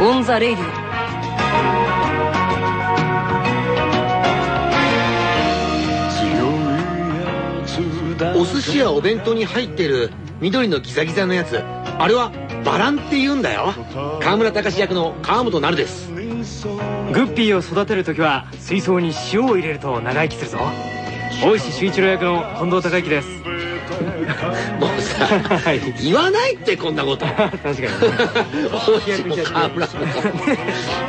オン・ザ・レイディオお寿司やお弁当に入ってる緑のギザギザのやつ。あれはバランって言うんだよ。河村隆役の川本成です。グッピーを育てる時は水槽に塩を入れると長生きするぞ。大石秀一郎役の近藤孝之です言わないってこんなこと。確かにね。大石も川村も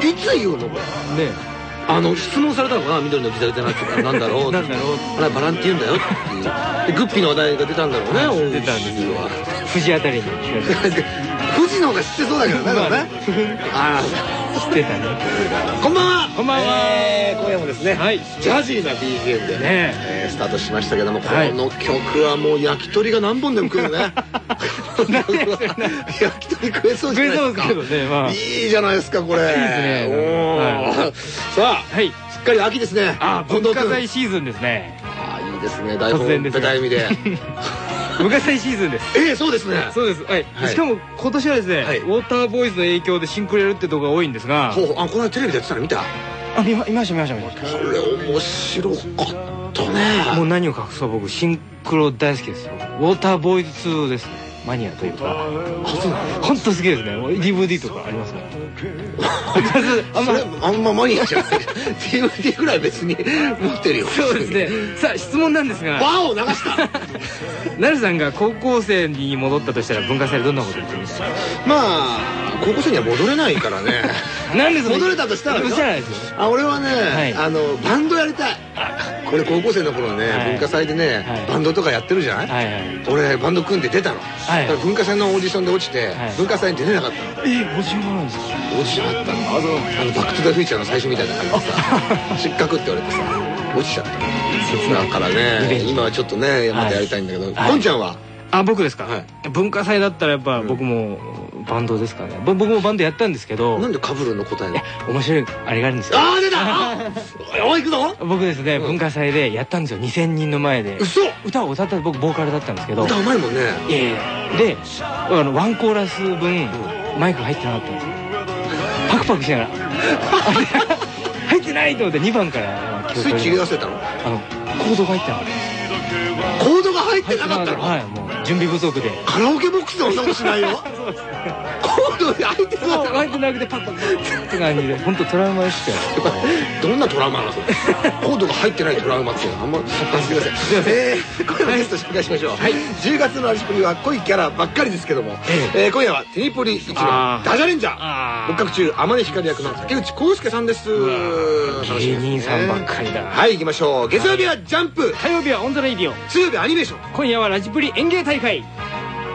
いつ言うの？これ。ねあの質問されたのかな緑のギザギザなってなんだろう。なんだろう。あれバランって言うんだよっていう。でグッピーの話題が出たんだろうね出たんですよ。よ富士あたりに。富士の方が知ってそうだけどねでもね。あ 知ってたね。あこんばんは。こんばんは。えー今夜もですねはい。ジャジーな BGM でねねえースタートしましたけどもこはい。の曲はもう焼き鳥が何本でも食えるねこの曲は焼き鳥食えそうじゃないですか。食えそうですけどねまあ。いいじゃないですかこれ。いいですね。おー。はさあはい。しっかり秋ですね。あ文化近藤君祭シーズンですね。あーいいですね。台本ベタ読みで 文化祭シーズンです。ええそうですね。そうです。はい、はい。しかも今年はですね、はい。ウォーターボーイズの影響でシンクレルってとこが多いんですが。ほうあこの間テレビでやってたの見た？あ見ま見ました見ました見ました。これ面白かったもうね何を隠そう僕。シンクロ大好きですよ。ウォーターボーイズ2ですねマニアというか本当好きですね。もう DVD とかありますから。あんまあんまマニアじゃない DVD ぐらい別に持ってるよ。そうですね。さあ質問なんですが。バーを流した。なるさんが高校生に戻ったとしたら文化祭でどんなこと言ってるんですか？まあ高校生には戻れないからね。なんで戻れたとしたらあ俺はね、はい。あのバンドやりたい俺高校生の頃ね、はい。文化祭でね、はい。バンドとかやってるじゃない、俺バンド組んで出たの、文化祭のオーディションで落ちて、はい。文化祭に出れなかったの。えご自分あるんですか？オーディションあったの。あのあのバック・トゥ・ザ・フューチャーの最初みたいな感じでさ 失格って言われてさ。落ちちゃったの。だからね。今はちょっとねまたやりたいんだけど、はい。こんちゃんは？あ僕ですか、はい。文化祭だったらやっぱ僕もバンドですかね。ぼ僕もバンドやったんですけど。なんでカブルの答ええ面白いあれがあるんですよ。ああ出た！あおい行くぞ！僕ですね、文化祭でやったんですよ。2000人の前で。嘘！歌を歌った僕ボーカルだったんですけど。歌うまいもんね。いやいや。であのワンコーラス分マイク入ってなかったんですよ。パクパクしながら。入ってないと思って2番からスイッチ入れたの？あのコードが入ってなかったんですコードが入ってなかったの、はいもう準備不足で。カラオケボックスでそんなことしないよドで入ってそうったの入ってなくてパッパッパッって感じで本当トラウマでしたよどんなトラウマなのそれコードが入ってないトラウマっていうのはあんますみませんえー、今夜のゲスト紹介しましょう、はい、10月のラジプリは濃いキャラばっかりですけども、えー今夜はテニプリ一番ダジャレンジャー。あー六角中天根ヒカル役の竹内幸輔さんです。芸人さんばっかりだはい行きましょう。月曜日はジャンプ。火曜日はオンザレイディオ。水曜日はアニメーション。今夜はラジプリ演芸大会。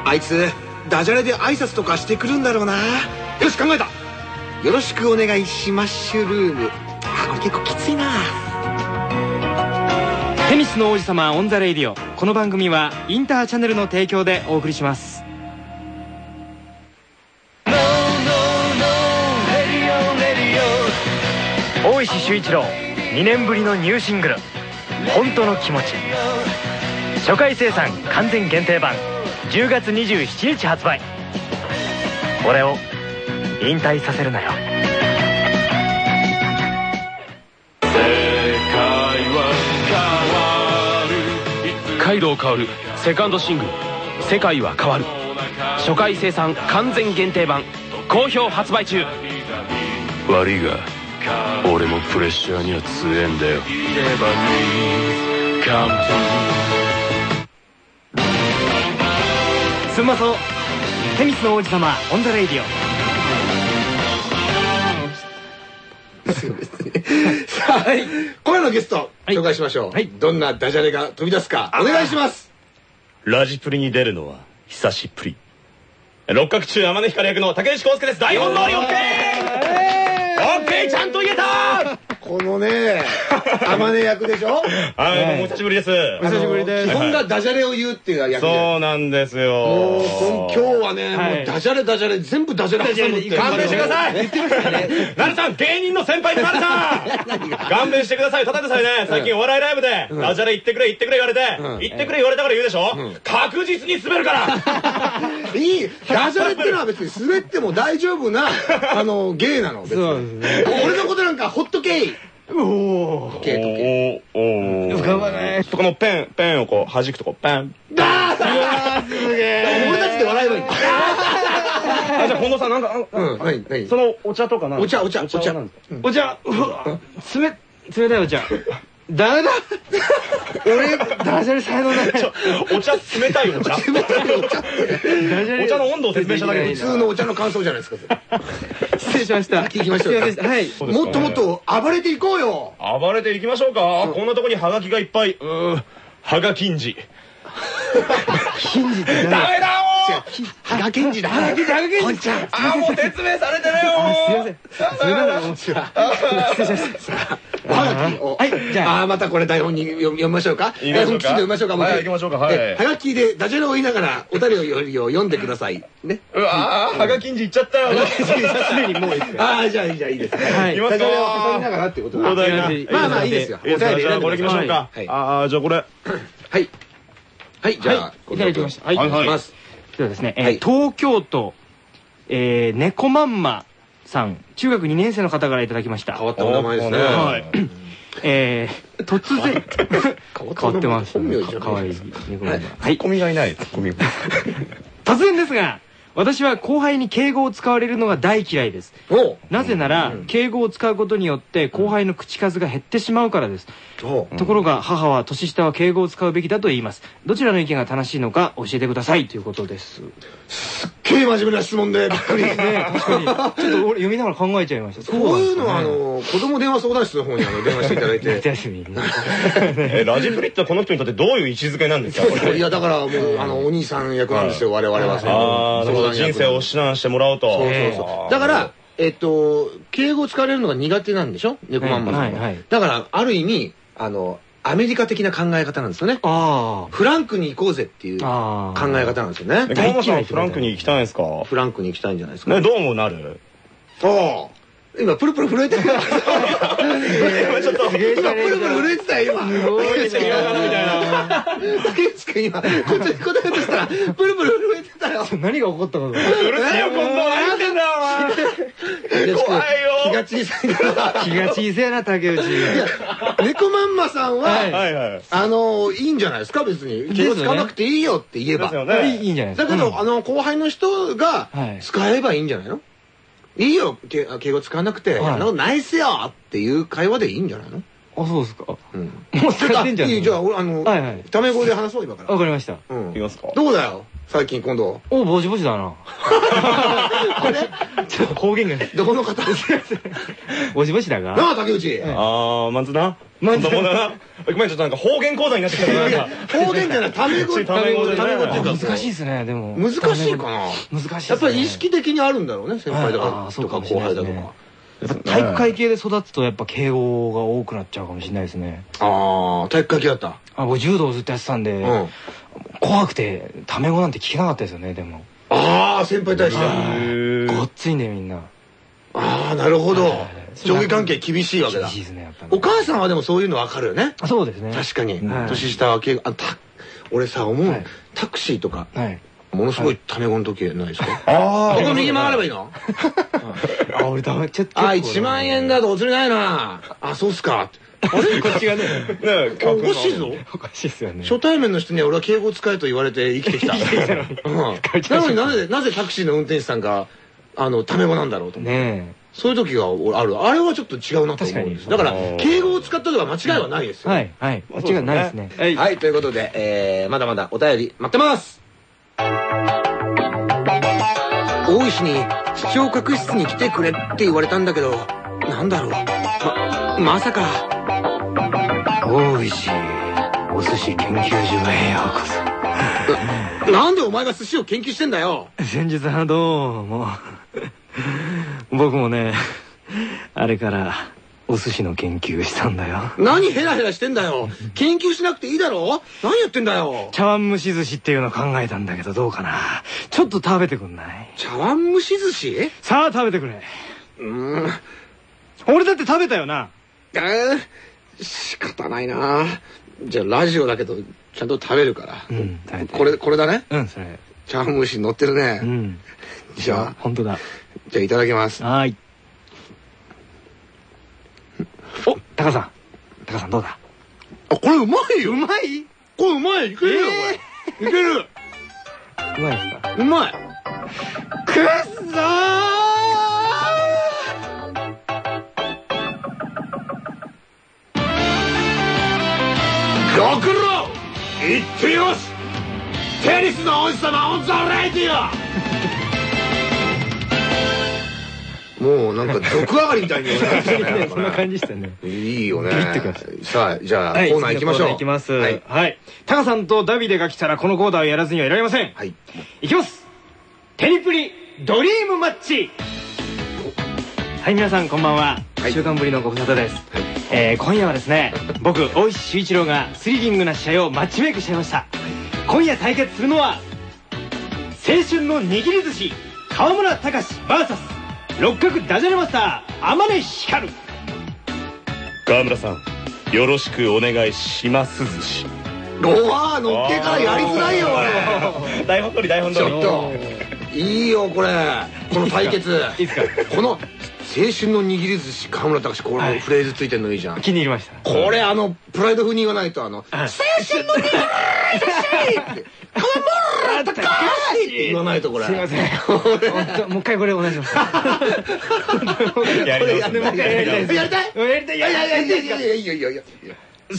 あいつダジャレで挨拶とかしてくるんだろうな。よし考えた。よろしくお願いしマッシュルーム。あこれ結構きついな。テニスの王子様オンザレイディオ。この番組はインターチャネルの提供でお送りします。大石秀一郎2年ぶりのニューシングル「本当の気持ち」初回生産完全限定版10月27日発売。俺を引退させるなよ。カイロ変わる。セカンドシングル「世界は変わる」初回生産完全限定版。好評発売中。悪いが俺もプレッシャーには強えんだよすんまそうテニスの王子様オンザレイディオ さあ、今夜のゲスト、はい紹介しましょう。はいどんなダジャレが飛び出すか、お願いします。ラジプリに出るのは久しぶり六角中天根ヒカル役の竹内幸輔です台本通り OK! OK! ちゃんと言えたこのね、天根役でしょ？はい、お久しぶりです。お久しぶりです。基本がダジャレを言うっていう役で。そうなんですよ。今日はね、はい。もうダジャレダジャレ全部ダジャレ挟むって勘弁してください。なるさん、芸人の先輩のなるさん勘弁してください。ただでさえね、最近お笑いライブで、ダジャレ言ってくれ、言ってくれ言われて、言ってくれ言われたから言うでしょ？確実に滑るから。いい。ダジャレってのは別に滑っても大丈夫なあの芸なの別そうにですね。俺のことなんかほっとけいおお時計時計おーおー頑張れこのペン、ペンをこう弾くとこう、ペン。だーすげえ俺たちで笑えばいいあ、じゃあ近藤さんなんか、あうん何何そのお茶とかなんお茶お茶お茶。なんですか？お茶うわ冷冷たいお茶。ダメだ？俺ダジャレ才能ない。お茶冷たいお茶。冷たいお茶ダジャレお茶の温度を説明しただけ普通のお茶の感想じゃないですか失礼しました。行きましょうはい。もっともっと暴れていこうよ。暴れていきましょうか、こんなとこにハガキがいっぱい。うーハガキンジ金次ってダメだも羽賀健二だ。羽賀健二羽賀健二ちゃん。うあーもう。説明されてるよすいません。すいません。もう失礼しましたはいじゃあ。ああまたこれ台本に読みましょうか？台本きちんと読みましょうかはい行きましょうか。はい。えはがきでダジャレを言いながらお便りを読んでください。ね。うわーハガキンジいっちゃったよ。すでにもういいです ああじゃあいいじゃあいいですね。はい。ダジャレを挟みなかがらってことだまあまあいいですよお便り選んでじゃあこれ行きましょうか、はい。ああじゃあこれ。はい。はいじゃあはい。いただきました。はい。いしますではですね、えーはい。東京都、えー、猫まんまさん中学2年生の方からいただきました。変わったお名前ですね。はい。えー、突然変わってますか。わいい猫まんま。はい。ツッコミがいない。突 然ですが私は後輩に敬語を使われるのが大嫌いです。なぜなら、うん。敬語を使うことによって後輩の口数が減ってしまうからです、ところが母は年下は敬語を使うべきだと言います。どちらの意見が正しいのか教えてください。ということです真面目な質問でびっくり。ね確かに。ちょっと俺読みながら考えちゃいました。こういうのはあの子供電話相談室の方にあの電話していただいなんですね夏て。休みラジプリってこの人にとってどういう位置づけなんですか？いやだからもうあのお兄さん役なんですよ。我々はそのああ人生を指南してもらおうと。そうそうそう。だからえっと敬語を使われるのが苦手なんでしょ？猫まんまさんは。はいはい。だからある意味あのアメリカ的な考え方なんですよね。あフランクに行こうぜっていう考え方なんですよね。え河本さんフランクに行きたいんですか？フランクに行きたいんじゃないですか。ねどうもなる？ああ。今プルプル震えてる。今今ちょっと。プルプル震えてたよ今。すごいな違うかなみたいな竹内君今。こっちに答えようとしたらプルプル震えてたよ。何が起こったの？うるせえよ今 怖い気がよ小さい。から気が小さいな竹内。いや猫まんまさんは、あのいいんじゃないですか別に。敬語使わなくていいよって言えば、いねいんじゃないですかだけど、うん。あの後輩の人がはい。使えばいいんじゃないの、い、いよけ敬語使わなくて、はい。あんなことないっすよっていう会話でいいんじゃないの、あそうですか。うん、もう使ってんじゃん。いいじゃあ俺あの、はいはい。タメ語で話そう今から、わかりました。うん。いきますか。どうだよ？最近今度。おぼちぼちだな。あれ？ちょっと方言が。どこの方？ぼちぼちだが。なあ竹内、ああまずな？まずな。ごめんちょっとなんか方言講座になってきたからな。方言じゃないタメ語。タメ語でねタメ語っていうか難しいですねでも。難しいかな。難しいやっぱり意識的にあるんだろうね先輩とか後輩だとか。やっぱ体育会系で育つとやっぱ敬語が多くなっちゃうかもしれないですね。ああ体育会系だった。あ僕柔道をずっとやってたんで、うん。怖くてタメ語なんて聞けなかったですよねでも。ああ先輩に対してへごっついんでみんな。ああなるほど。はい。上下関係厳しいわけだ。厳しいですねやっぱね。お母さんはでもそういうの分かるよね。あそうですね。確かに。はい。年下は敬語あた俺さ思う。はい。タクシーとか。はいものすごいタメ語の時ないですか？あここ右曲がればいいのあ 俺ダメちょっとあ1万円だとお釣りないな。あそうっすか。あれ？こっちがね。ねおかしいぞ。おかしいですよね。初対面の人には俺は敬語使えと言われて生きてきた。うん。なのになぜ、なぜタクシーの運転手さんが、あの、タメ語なんだろうと。ねそういう時が俺ある。あれはちょっと違うなと思うんです。だ確から、敬語を使ったとか間違いはないですえよ。はい。はい。間違いないですね。はい。はい、ということで、えー、まだまだお便り待ってます大石に視聴覚室に来てくれって言われたんだけど、なんだろう。ま、まさか。大石お寿司研究所へようこなんでお前が寿司を研究してんだよそ先日はどうも僕もねあれからお寿司の研究したんだよ。何ヘラヘラしてんだよ。研究しなくていいだろ。何やってんだよ。茶碗蒸し寿司っていうの考えたんだけどどうかな。ちょっと食べてくんない？茶碗蒸し寿司？さあ食べてくれ。うーん。俺だって食べたよな。えー、仕方ないな。じゃあラジオだけどちゃんと食べるから、うん食べて。これこれだね？うんそれ。茶碗蒸し乗ってるね、うん。じゃあ。本当だ。じゃあいただきます。はーいおタカさん。タカさんどうだ？あこれうまいよ。うまい？うこれうまい。いけるよ、これ。いける。まいですか？うまい。くっそご苦労言ってよしテニスの王子様オンザレディオもうなんか毒上がりみたいに言われてたね そんな感じでしたね。いいよね。ビビってきましさあじゃあ、はいコーナー行きましょう。行きます。ははい。い、タカさんとダビデが来たらこのコーナーをやらずにはいられません。はい。いきます。テニプリドリームマッチ。はい皆さんこんばんは、はい。週間ぶりのご無沙汰です、えー今夜はですね僕大石修一郎がスリリングな試合をマッチメイクしちゃいました。今夜対決するのは青春の握り寿司川村隆 VS 六角ダジャレマスター天音光。川村さんよろしくお願いします寿司。うわー乗っけからやりづらいよこれ台本通り台本通り。ちょっといいよこれ。この対決。いいですか？この青春の握り寿司河村隆こはい。れフレーズついてんのいいじゃん。気に入りましたこれあのプライド風に言わないとあの「青はい。春の握り寿司!」って「河村隆!」って言わないとこれ。すいません。もう一回これお願いします。やり直すこれやりたいやりたい？やりたいい。やい。やいやいやいややいやい青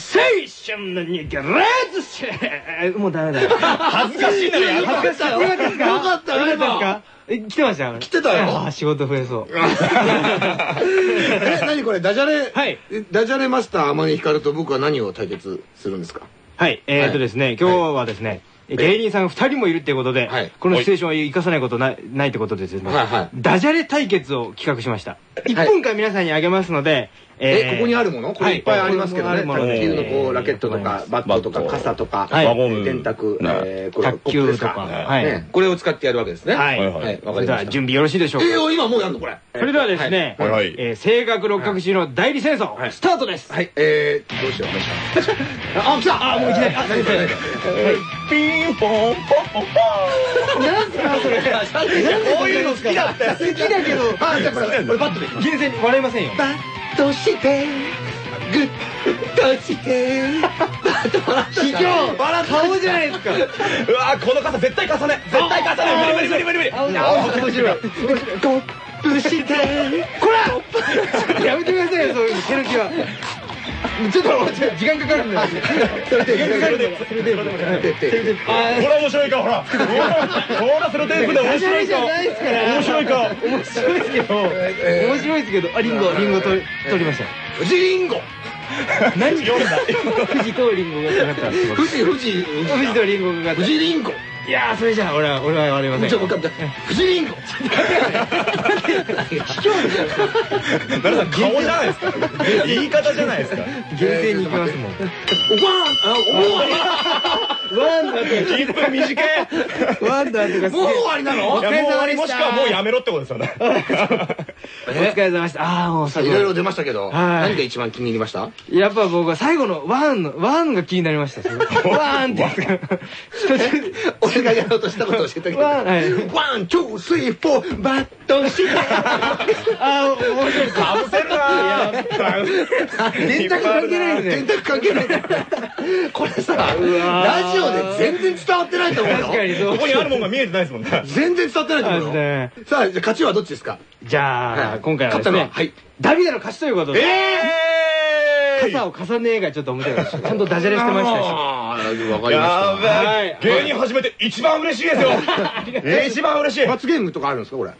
春の握り寿司もうダメだよ恥ずかしいならやるよかったよよかったよかったえ来てました来てたよ。あー仕事増えそう。え何これ？ダジャレ？はい。えダジャレマスター天音光と僕は何を対決するんですか？はい。えーとですね今日はですね芸人さん2人もいるっていうことで、はい。このシチュエーションを生かさないことないないってことでですね、はいはいダジャレ対決を企画しました。1分間皆さんにあげますので、えここにあるもの？これいっぱいありますけどね。はい卓球の。こうラケットとかバットとか傘とか電卓ねえーこれ卓球とか。はい。ね。これを使ってやるわけですね。はい。はいはい。わかりました。は準備よろしいでしょうか、えー今もうやるのこれ？それではですね、はい。はい。えー性格六角中の代理戦争、スタートです、はい。えーどうしよう？あ来たあもういきなり。あピンポンポンポン。ポなんすかそれ？ンこういうの好きだって好きだけど。れあじゃあこれこれバットで厳正に笑いませんよとしてグッとして卑怯顔じゃないですかうわーこの傘絶対重ね。絶対重ね。無理無理無理無理無理。あ面白いコップしてこら！やめてくださいよそういう手抜きはちょっと時間かかるんだよ。それでそれでそれでこれ面白いかほら。ほらセロテープで面白いか。面白いか面白いですけど面白いですけどあリンゴリンゴ取り取りました富士リンゴ何読んだ。富士とリンゴが富士富士富士とリンゴが富士リンゴいやーそれじゃあ俺は俺は割れませんちょっと分かった富士リンゴ。奈良さん顔じゃないですか。言い方じゃないですか。厳正に行きますもん。ワンあもうワンダー1分短いとかワンダーともう終わりなのもう終わりもしくはもうやめろってことですよね お疲れ様でした。ああもうさいろいろ出ましたけどはい。何が一番気に入りました？やっぱ僕は最後のワンのワンが気になりました。ワンって やつがやろうとしたことを教えてあげてワンはい。ワン、ツー、スリー、フォー、バットして。あー面白い。かぶせるなやっぱ電卓関係ない。ね電卓関係ない。これさ、ラジオで全然伝わってないと思うよ。確かにそう。ここにあるもんが見えてないですもんね。全然伝わってないと思うよ。さあ、じゃあ勝ちはどっちですか？じゃあ、はい。今回はですね勝ったのははい。ダビデの勝ちということで、え傘を重ねがちょっと面白いです。ちゃんとダジャレしてましたしわかりやまべはい。え芸人始めて一番嬉しいですよ。え一番嬉しい。した。罰ゲームとかあるんですかこれ？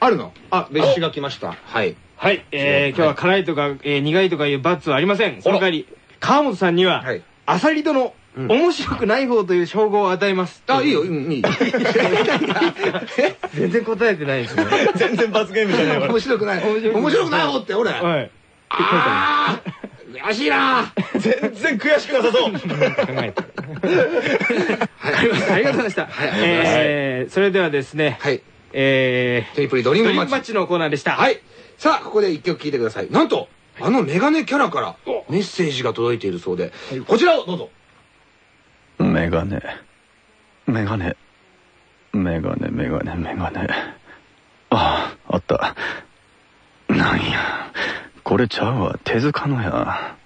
あるの？あ、別紙が来ました。はい。はい、えー、今日は辛いとか、えー苦いとかいう罰はありません。その代わり川本さんには、はい。アサリとの面白くない方という称号を与えます。あ、いいよ、うん、いい。全然答えてないですね。全然罰ゲームじゃない。面白くない。面白くない方って、俺。はい。あー悔しいな 全然悔しくなさそう。はいありがとうございました。えーそれではですね、はいえー、テニプリドリームマッチドリームマッチのコーナーでした。はいさあここで一曲聴いてくださいなんとあのメガネキャラからメッセージが届いているそうでこちらをどうぞメガネ。メガネ。メガネ、メガネ、メガネ。ああ、あった。なんや。これちゃうわ。手塚のや。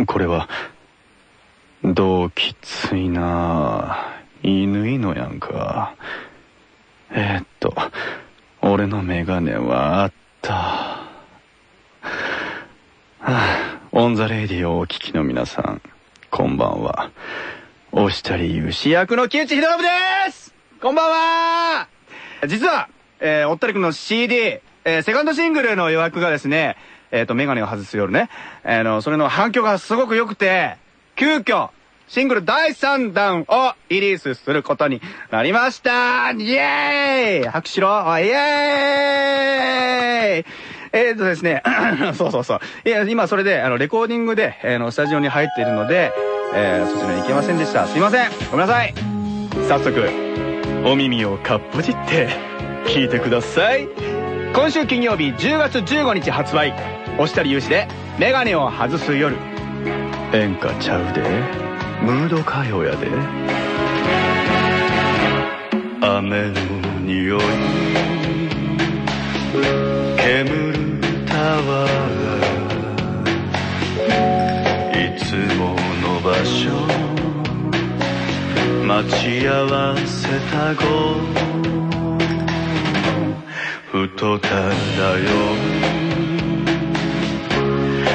んこれは、どうきついな犬いのやんか。えー、っと、俺のメガネはあった。はあオンザレイディをお聞きの皆さん、こんばんは。押したり勇士役の木内博信ですこんばんは実は、えー、おったりくんの CD、えー、セカンドシングルの予約がですね、えっ、と、メガネを外す夜ね、あの、それの反響がすごく良くて、急遽、シングル第3弾をリリースすることになりました。イエーイ！拍手しろ。イエーイ！えーとですね、そうそうそう。いや、今それで、あの、レコーディングで、えーの、スタジオに入っているので、えーそちらに行けませんでした。すいません。ごめんなさい。早速、お耳をかっぽじって、聞いてください。今週金曜日10月15日発売、押したり勇士で、メガネを外す夜。演歌ちゃうで、ムード歌謡やで。雨の匂い。煙るタワーいつもの場所。待ち合わせた後。ふとただよ。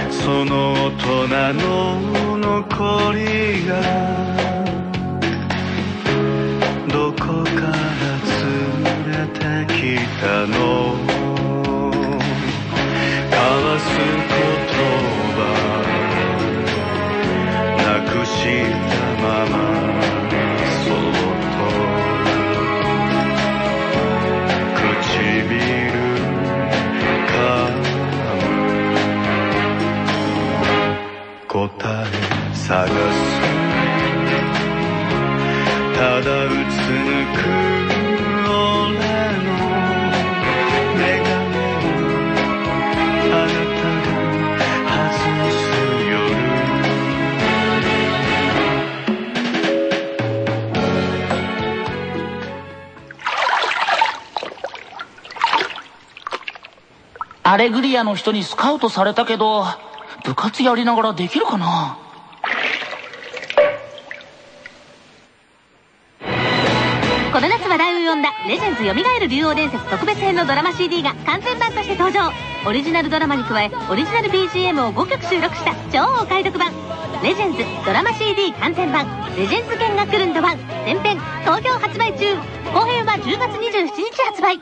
その大人の残りがどこから連れてきたの？交わす言葉なくしたまま。探すただうつむく俺のメガネをあなたが外す夜アレグリアの人にスカウトされたけど、部活やりながらできるかな？レジェンズ蘇る竜王伝説特別編」のドラマ CD が完全版として登場。オリジナルドラマに加えオリジナル BGM を5曲収録した超お買い得版「レジェンズドラマ CD 完全版。レジェンズ剣が来るんだ版」前編好評発売中。後編は10月27日発売。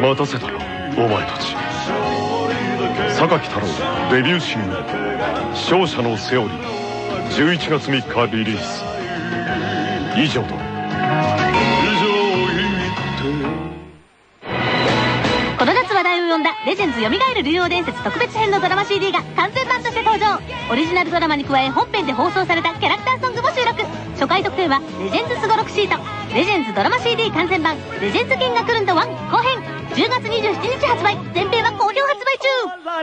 待たせたなお前たち榊太郎デビューシングル「勝者のセオリー」11月3日リリース。以上だこの夏話題を呼んだ「レジェンズ蘇る竜王伝説特別編」のドラマ CD が完全版として登場。オリジナルドラマに加え本編で放送されたキャラクターソングも収録。初回特典はレジェンズすごろくシート。レジェンズドラマ CD 完全版。レジェンズ剣が来るんだ1後編。10月27日発売。前編は好ダ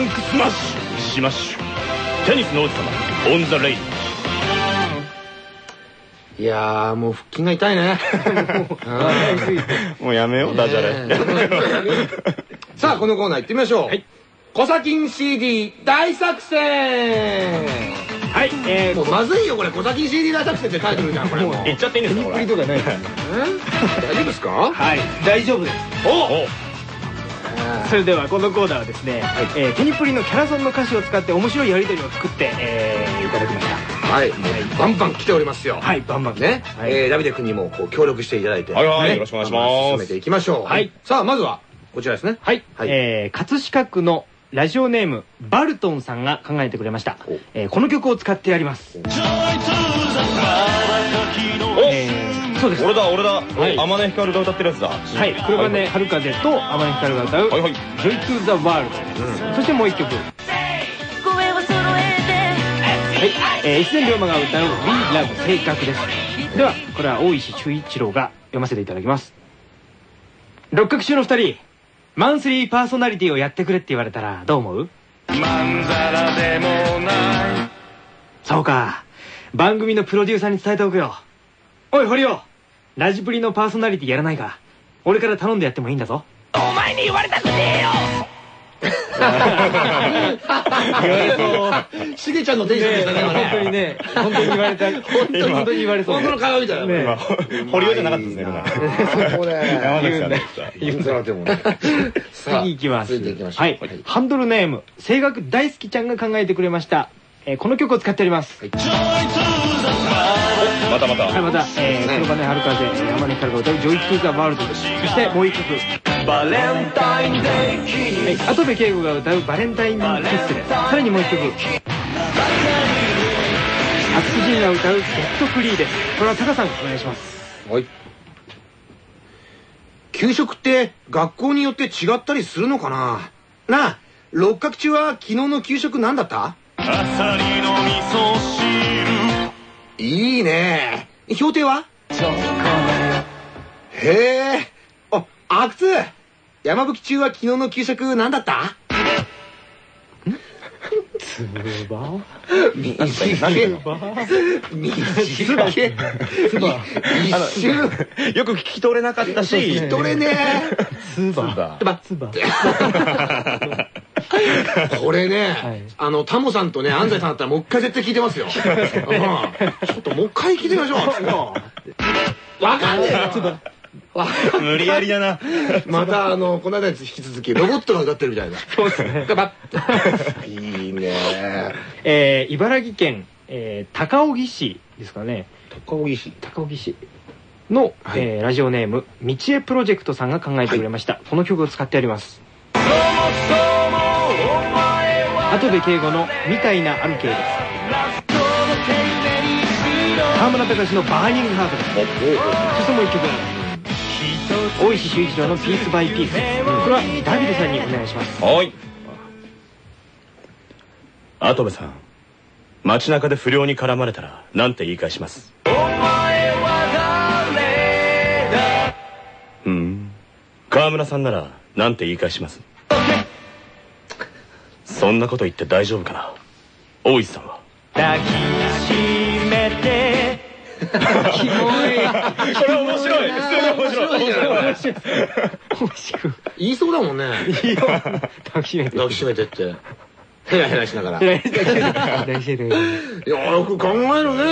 ンクスマッシュシマッシュテニスの王子様オンザレイディオいやーもう腹筋が痛いね。もうやめようダジャレ。さあこのコーナー行ってみましょう。コサキン CD 大作戦はい、えー、もうまずいよこれ。コサキン CD 大作戦ってタイトルじゃんこれもう。言っちゃっていいんですかこれ。とかない大丈夫ですか？はい、大丈夫です。お！それではこのコーナーはですね、えーテニプリのキャラソンの歌詞を使って面白いやりとりを作って、えーいただきました。はい。もうバンバン来ておりますよ。はい、バンバン。ね、はい。えーダビデ君にもこう協力していただいて、はいはいね。よろしくお願いします。進めていきましょう。はい。さあ、まずは、こちらですね。はい、はい。えー葛飾区のラジオネームバルトンさんが考えてくれました、えーこの曲を使ってやります。えーそうです。俺だ俺だ。はい。天音ひかるが歌ってるやつだ。はい。黒羽春風と天音光が歌うはいはい「Joy to the World」そしてもう一曲。はい、えー、越前龍馬が歌う「We Love 性格」です。ではこれは大石修一郎が読ませていただきます。六角中の二人マンスリーパーソナリティをやってくれって言われたらどう思う？そうか。番組のプロデューサーに伝えておくよ。おい堀尾。ラジプリのパーソナリティやらないか。俺から頼んでやってもいいんだぞ。お前に言われたくねえよしげちゃんのテンションでしたね今本当にねね本当に言われた。本当に本当に言われそう本当の会話みた。いなね今堀尾じゃなかったですねこね山崎さんで言うんだでもね。次行きます。はい。ハンドルネーム声楽大好きちゃんが考えてくれました。えーこの曲を使っております。またまた。はい、また、えー、黒羽春風、えー天根ヒカルが歌う、ジョイ・トゥ・ザ・ワールド。です。そして、もう一曲。バレンタインデー。はい、跡部景吾が歌う、バレンタインキッスです。さらにもう一曲。アツジンが歌う、ゲットフリーです。これはタカさん、お願いします。はい給食って学校によって違ったりするのかな？なあ六角中は昨日の給食何だった？いいね評定は？へえあ阿久津山吹中は昨日の給食何だった？つば？短い短い一瞬よく聞き取れなかったし取れねつば？つば？これね、はいあのタモさんとね安西さんだったらもう一回絶対聞いてますよ、うんちょっともう一回聞いてみましょうわかんねえ 無理やりだな。え またあのこの間に引き続きロボットが歌ってるみたいな。そうですね。ガバッていいね。えー、茨城県、えー、高荻市ですかね。高尾石高荻市。の、はい。えーラジオネーム道江プロジェクトさんが考えてくれました、この曲を使ってあります。後部敬吾の「みたいなアルケー」です。川村隆の「バーニングハート」です。そしてもう一曲大石修一郎の「ピースバイピース」これはダビデさんにお願いします。はい。跡部さん街中で不良に絡まれたらなんて言い返します？うん。川村さんならなんて言い返します？そんなこと言って大丈夫かな？大石さんは。抱きしめて キモい。これ面白い。面白い。面白い。面白い。面白い。言い。そうだもんね抱きしめて抱きしめてってヘラヘラしながら。い抱きしめ てやよく考えるね。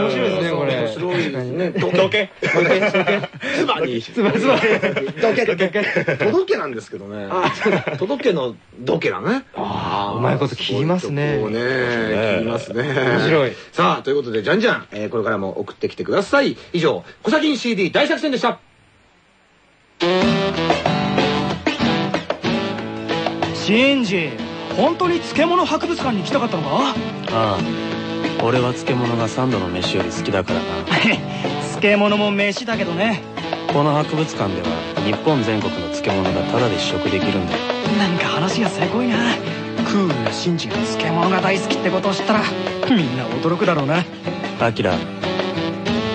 面白いですねこれ。面白いですね。どけ。つばにつばつばどけ。どけ。届けなんですけどね。届けのどけなね。あうまいこと切りますね。こうね。切りますね。面白い。さあということでじゃんじゃん。えーこれからも送ってきてください。以上「小先に CD 大作戦」でした。シンジ本当に漬物博物館に行きたかったのか？ああ俺は漬物が三度の飯より好きだからな。漬物も飯だけどね。この博物館では日本全国の漬物がタダで試食できるんだよ。なんか話がせこいな。クールなシンジが漬物が大好きってことを知ったらみんな驚くだろうな。アキラ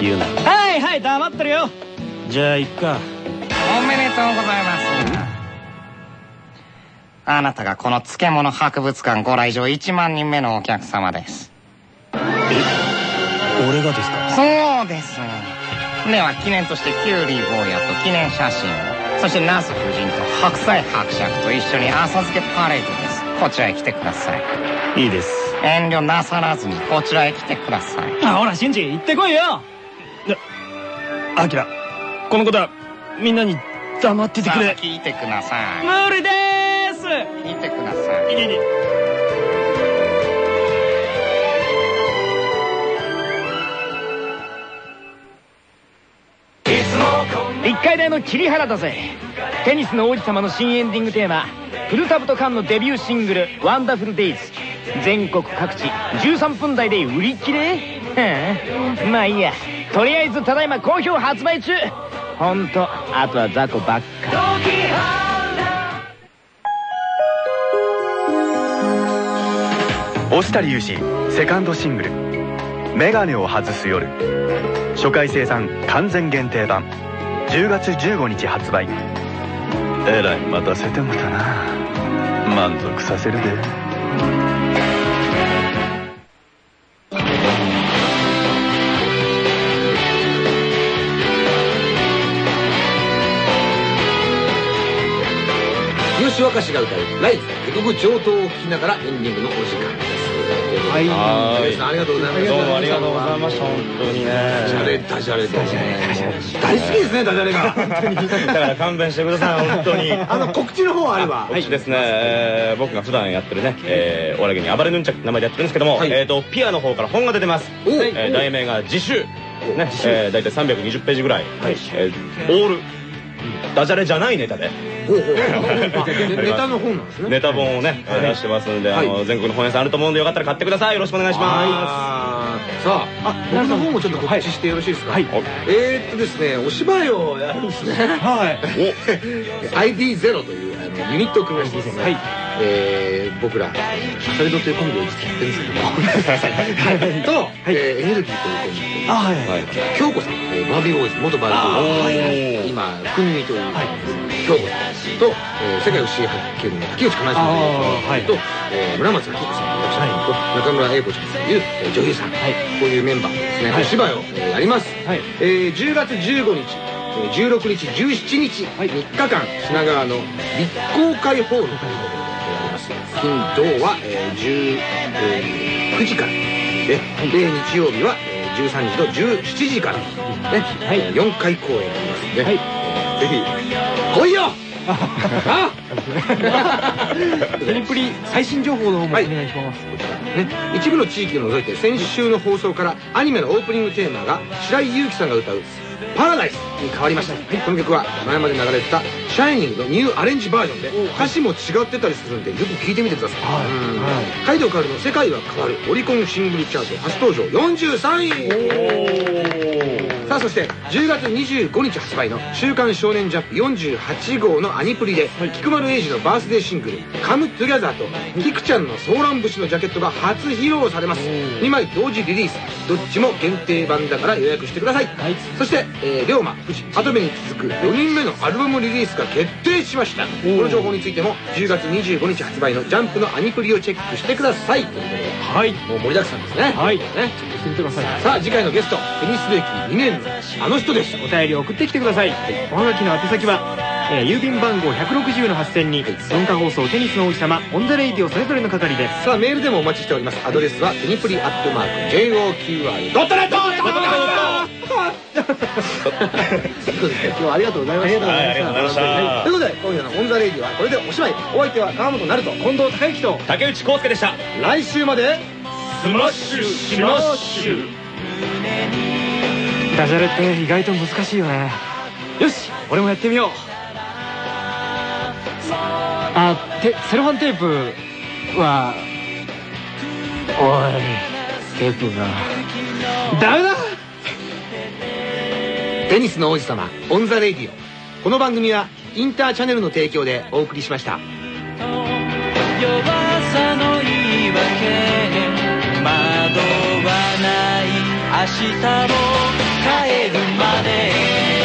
言うな。はいはい黙ってるよ。じゃあ行くか。おめでとうございます。あなたがこの漬物博物館ご来場1万人目のお客様です。俺がですか？そうです。では記念としてキュウリ坊やと記念写真を、そしてナス夫人と白菜伯爵と一緒に浅漬けパレードです。こちらへ来てください。いいです遠慮なさらずにこちらへ来てください。あほらシンジ行ってこいよアキラこのことはみんなに黙っててくさあれ聞いてください。無理でーす聞いてください。一階大の桐原だぜ。テニスの王子様の新エンディングテーマプルタブとカンのデビューシングル「ワンダフルデイズ」全国各地13分台で売り切れ？は あまあいいや。とりあえずただいま好評発売中。ほんとあとは雑魚ばっか押したりゆしセカンドシングル「メガネを外す夜」初回生産完全限定版。10月15日発売。えらい待たせてもたな。満足させるで。三好若氏が歌う「ライズ下克上等」を聞きながらエンディングのお時間です。はい。ありがとうございましたどうもありがとうございました。本当にね。ダジャレダジャレ。ダジャレ。大好きですねダジャレが。だから勘弁してください本当に。あの告知の方はあれば。告知ですね、えー僕が普段やってるね、えー、お笑い芸人暴れヌンチャクって名前でやってるんですけども、えっ、とピアの方から本が出てます、えー題名が自習ね、えー、大体320ページぐらい、えーオールダジャレじゃないネタで。ネタの本なんですね。ネタ本をね、出してますんで、あの全国の本屋さんあると思うんでよかったら買ってください。よろしくお願いしまさああ僕の方もちょっと告知してよろしいですか？はい。えーっとですねお芝居をやるんですね。はい。ID0 というユニットを組みましてですね。はいえー僕らそれとというコンビをやってるんですけど。もとえーエネルギーというコンビとあはい。はい。京子さんえーバービーボーイズ元バービーボーイズ。今国見という京子さんとえー世界を C 発見の竹内かなえさんというとえー村松明子さんと中村英子ちゃんというえー女優さんこういうメンバーでですね。お芝居をえーやります。えー10月15日えー16日17日3日間品川の立公会ホールというところで金土はえー10えー9時からでで日曜日はえー13時と17時からねえー4回公演ありますのでえーぜひ来いよ！あテニプリ最新情報の方もお願いします、ね、一部の地域を除いて先週の放送からアニメのオープニングテーマが白井悠樹さんが歌う「パラダイス」に変わりました、この曲は前まで流れてた「シャイニング」のニューアレンジバージョンで歌詞も違ってたりするんでよく聴いてみてください、うん。カイドウカルの「世界は変わる」オリコンシングルチャート初登場。43位さあそして10月25日発売の「週刊少年ジャンプ」48号のアニプリで菊丸英二のバースデーシングル「カムトゥギャザーとキクちゃんのソーラン節のジャケットが初披露されます。2枚同時リリース。どっちも限定版だから予約してください、そして、えー、リョーマ不二跡部に続く4人目のアルバムリリースが決定しました。この情報についても10月25日発売のジャンプのアニプリをチェックしてください。ということではい。もう盛りだくさんですね。はい。ね。チェックしてみてください。さあ次回のゲストテニス歴2年のあの人です。お便りを送ってきてください。おはがきの宛先はえー郵便番号160の8000に文化放送テニスの王子様オンザレイディオそれぞれの係です。さあメールでもお待ちしております。アドレスはテニプリアットマーク JOQR ドットネット。今日はありがとうございましたはいありがとうございましたはいということで今夜のオンザレイディオはこれでおしまい。お相手は川本成と。近藤孝之と。竹内幸輔でした。来週まで。スマッシュしまっしゅダジャレって意外と難しいよね。よし俺もやってみよう。あてセロハンテープはおいテープが。ダメだ！テニスの王子様オンザレイディオ。この番組はインターチャネルの提供でお送りしました。弱さの言い訳惑わない明日も帰るまで。